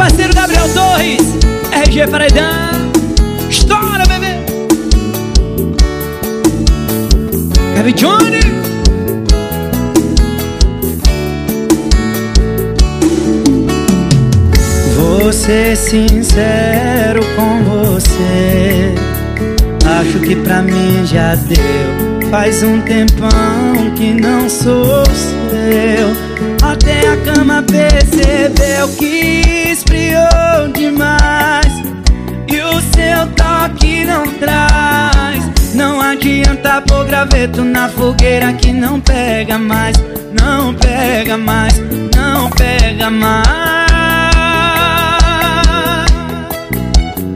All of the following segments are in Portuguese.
parceiro Gabriel Torres, RG Paredão. Estoura, bebê. Kevin Johnny. Vou ser sincero com você. Acho que pra mim já deu. Faz um tempão que não sou. Até a cama percebeu que esfriou demais. E o seu toque não traz. Não adianta pôr graveto na fogueira que não pega mais. Não pega mais, não pega mais.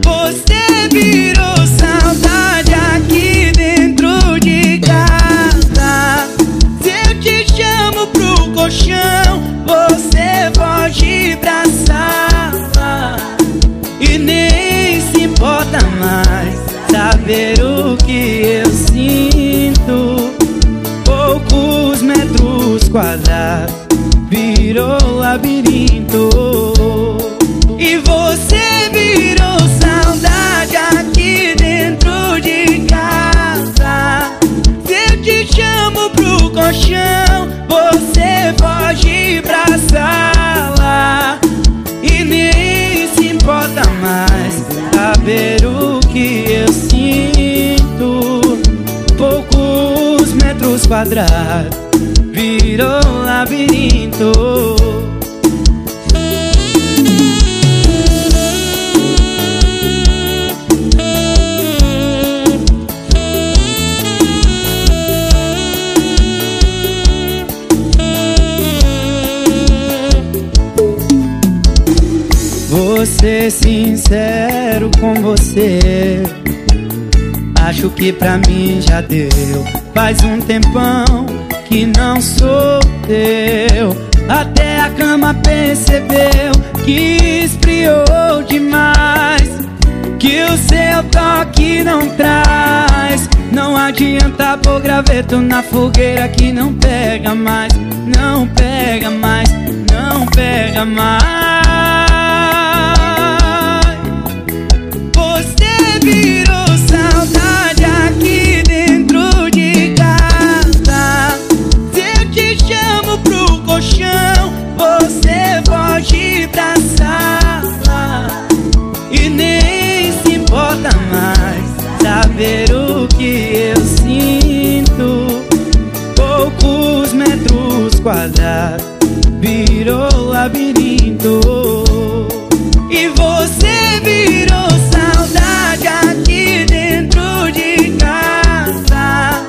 Você virou saudade aqui dentro de casa. Se eu te chamo pro colchão, você foge pra sala. E nem se importa mais saber o que eu sinto. Poucos metros quadrados virou labirinto. E você virou saudade aqui dentro de casa. Se eu te chamo pro colchão, você foge importa mais saber o que eu sinto. Poucos metros quadrados virou labirinto. Ser sincero com você. Acho que pra mim já deu. Faz um tempão que não sou teu. Até a cama percebeu que esfriou demais. Que o seu toque não traz. Não adianta pôr graveto na fogueira que não pega mais. Não pega mais, não pega mais. Metros quadrados virou labirinto. E você virou saudade aqui dentro de casa.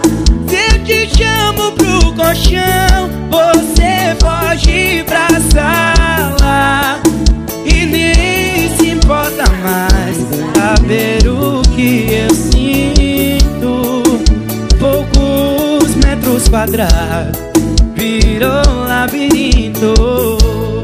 Se eu te chamo pro colchão, você foge pra sala. E nem se importa mais saber o que eu sinto. Poucos metros quadrados virou labirinto.